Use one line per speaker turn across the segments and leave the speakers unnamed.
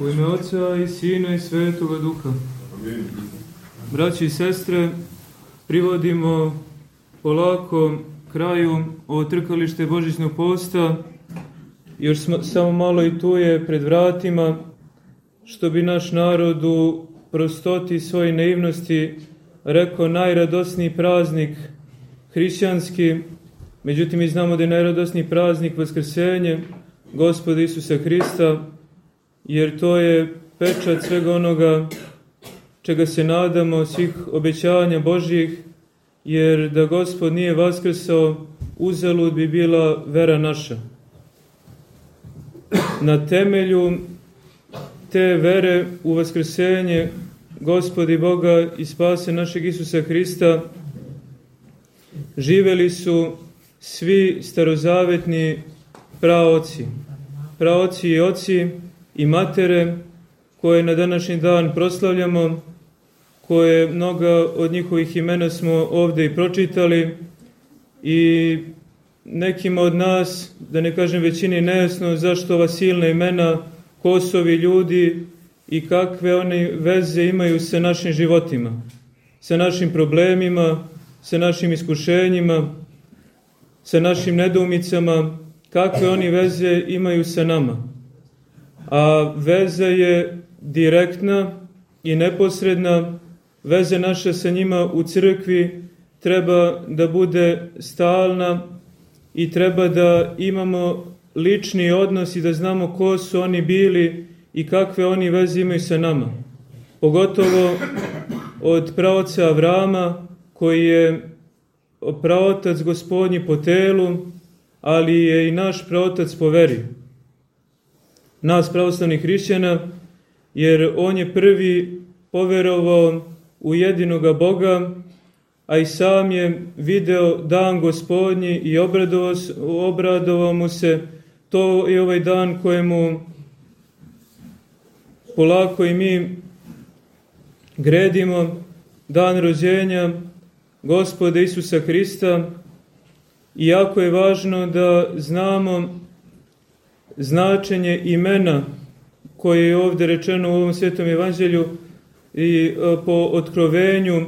U ime Oca i Sina i Svetoga Duha. Braći i sestre, privodimo polako kraju ovo trkalište Božićnog posta. Još smo, samo malo i tu je pred vratima, što bi naš narod u prostoti svoje naivnosti rekao najradosniji praznik hrišćanski. Međutim, mi znamo da je najradosniji praznik Vaskrsenje Gospoda Isusa Hrista, jer to je pečat svega onoga čega se nadamo, svih obećanja Božjih, jer da Gospod nije vaskrsao, uzalud bi bila vera naša. Na temelju te vere u vaskrsenje Gospodi Boga i spase našeg Isusa Hrista živeli su svi starozavetni praoci, praoci i oci i matere koje na današnji dan proslavljamo, koje mnoga od njihovih imena smo ovde i pročitali i nekima od nas, da ne kažem većini, nejasno zašto ova silna imena, kosovi ljudi i kakve one veze imaju sa našim životima, sa našim problemima, sa našim iskušenjima, sa našim nedoumicama, kakve oni veze imaju sa nama. A veza je direktna i neposredna, veza naša sa njima u crkvi treba da bude stalna i treba da imamo lični odnos i da znamo ko su oni bili i kakve oni veze imaju sa nama. Pogotovo od pravoca Avrama, koji je pravotac gospodnji po telu, ali je i naš pravotac po veri. Nas pravoslavnih hrišćana, jer on je prvi poverovao u jedinoga Boga, a i sam je video dan gospodnji i obradovao, obradovao mu se. To je ovaj dan kojemu polako i mi gredimo, dan rođenja gospoda Isusa Hrista, i jako je važno da znamo značenje imena koje je ovde rečeno u ovom svetom evanđelju i e, po otkrovenju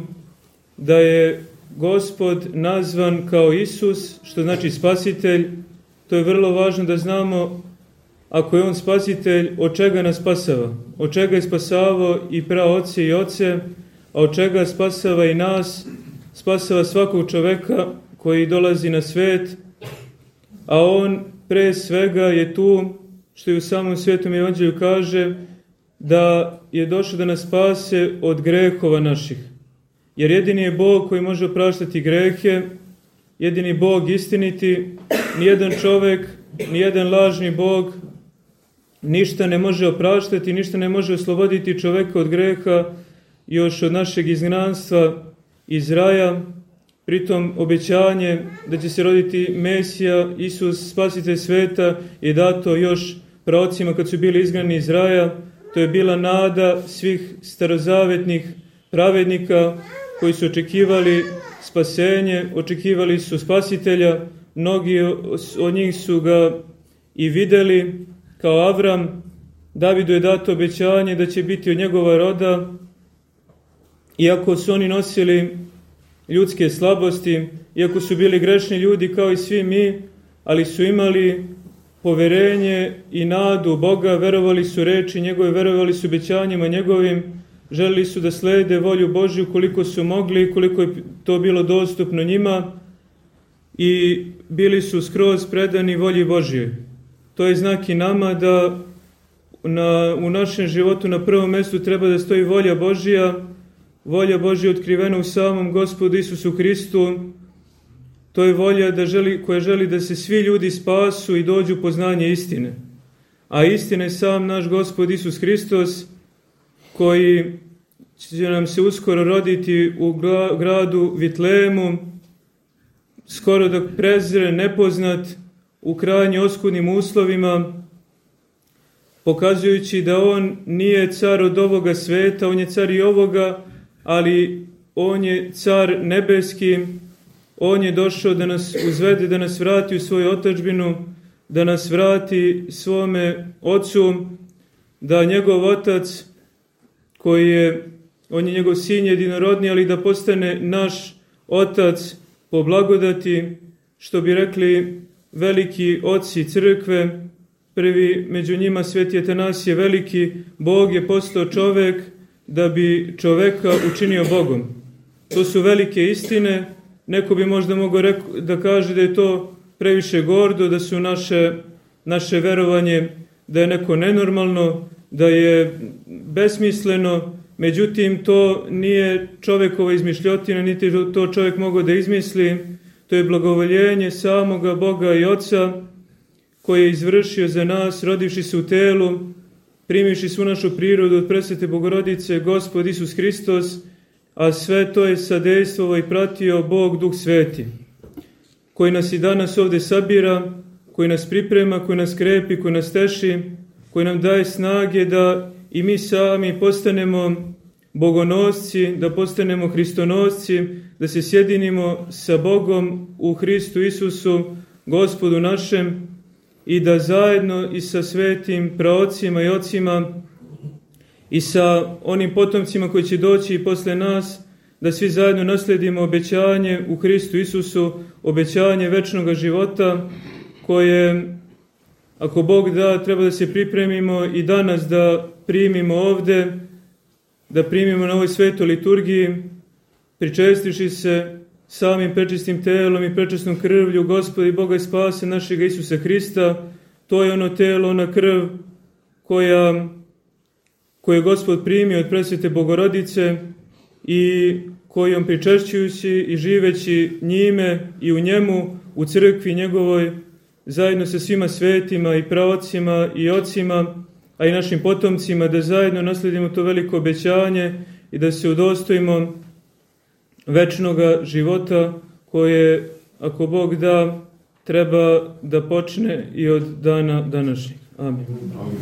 da je gospod nazvan kao Isus, što znači spasitelj, to je vrlo važno da znamo ako je on spasitelj, od čega nas spasava? Od čega je spasavao i praoce i oce, a od čega spasava i nas? Spasava svakog čoveka koji dolazi na svet, a on pre svega je tu, što je u samom svetom evanđelju kaže, da je došao da nas spase od grehova naših. Jer jedini je Bog koji može opraštati grehe, jedini Bog istiniti, nijedan čovek, nijedan lažni Bog ništa ne može opraštati, ništa ne može osloboditi čoveka od greha, još od našeg izgnanstva iz raja, pritom obećanje da će se roditi Mesija, Isus, spasitelj sveta, je dato još pravcima kad su bili izgrani iz raja, to je bila nada svih starozavetnih pravednika koji su očekivali spasenje, očekivali su spasitelja, mnogi od njih su ga i videli kao Avram, Davidu je dato obećanje da će biti od njegova roda, iako su oni nosili ljudske slabosti, iako su bili grešni ljudi kao i svi mi, ali su imali poverenje i nadu Boga, verovali su reči njegove, verovali su obećanjima njegovim, želili su da slede volju Božju koliko su mogli, koliko je to bilo dostupno njima i bili su skroz predani volji Božjoj. To je znak i nama da na, u našem životu na prvom mestu treba da stoji volja Božja, volja Božja otkrivena u samom gospodu Isusu Hristu, to je volja da želi, koja želi da se svi ljudi spasu i dođu poznanje istine. A istina je sam naš gospod Isus Hristos, koji će nam se uskoro roditi u gradu Vitlemu, skoro dok prezre, nepoznat, u krajnje oskudnim uslovima, pokazujući da on nije car od ovoga sveta, on je car i ovoga, ali on je car nebeski, on je došao da nas uzvede, da nas vrati u svoju otačbinu, da nas vrati svome ocu, da njegov otac, koji je, on je njegov sin jedinorodni, ali da postane naš otac po blagodati, što bi rekli veliki oci crkve, prvi među njima sveti Atanasije veliki, Bog je postao čovek da bi čoveka učinio Bogom. To su velike istine, neko bi možda mogao da kaže da je to previše gordo, da su naše, naše verovanje, da je neko nenormalno, da je besmisleno, međutim to nije čovekova izmišljotina, niti to čovek mogao da izmisli, to je blagovoljenje samoga Boga i Oca, koji je izvršio za nas, rodivši se u telu, primiši svu našu prirodu od presvete Bogorodice, Gospod Isus Hristos, a sve to je sadejstvovao i pratio Bog Duh Sveti, koji nas i danas ovde sabira, koji nas priprema, koji nas krepi, koji nas teši, koji nam daje snage da i mi sami postanemo bogonosci, da postanemo hristonosci, da se sjedinimo sa Bogom u Hristu Isusu, gospodu našem, i da zajedno i sa svetim praocima i ocima i sa onim potomcima koji će doći i posle nas, da svi zajedno nasledimo obećanje u Hristu Isusu, obećanje večnog života, koje, ako Bog da, treba da se pripremimo i danas da primimo ovde, da primimo na ovoj svetoj liturgiji, pričestiši se samim prečistim telom i prečistom krvlju Gospodi Boga i spase našeg Isusa Hrista, to je ono telo, ona krv koja, koje je Gospod primio od presvete Bogorodice i kojom pričešćujući i živeći njime i u njemu, u crkvi njegovoj, zajedno sa svima svetima i pravocima i ocima, a i našim potomcima, da zajedno nasledimo to veliko obećanje i da se udostojimo večnoga života koje, ako Bog da, treba da počne i od dana današnjeg. Amin. Amin.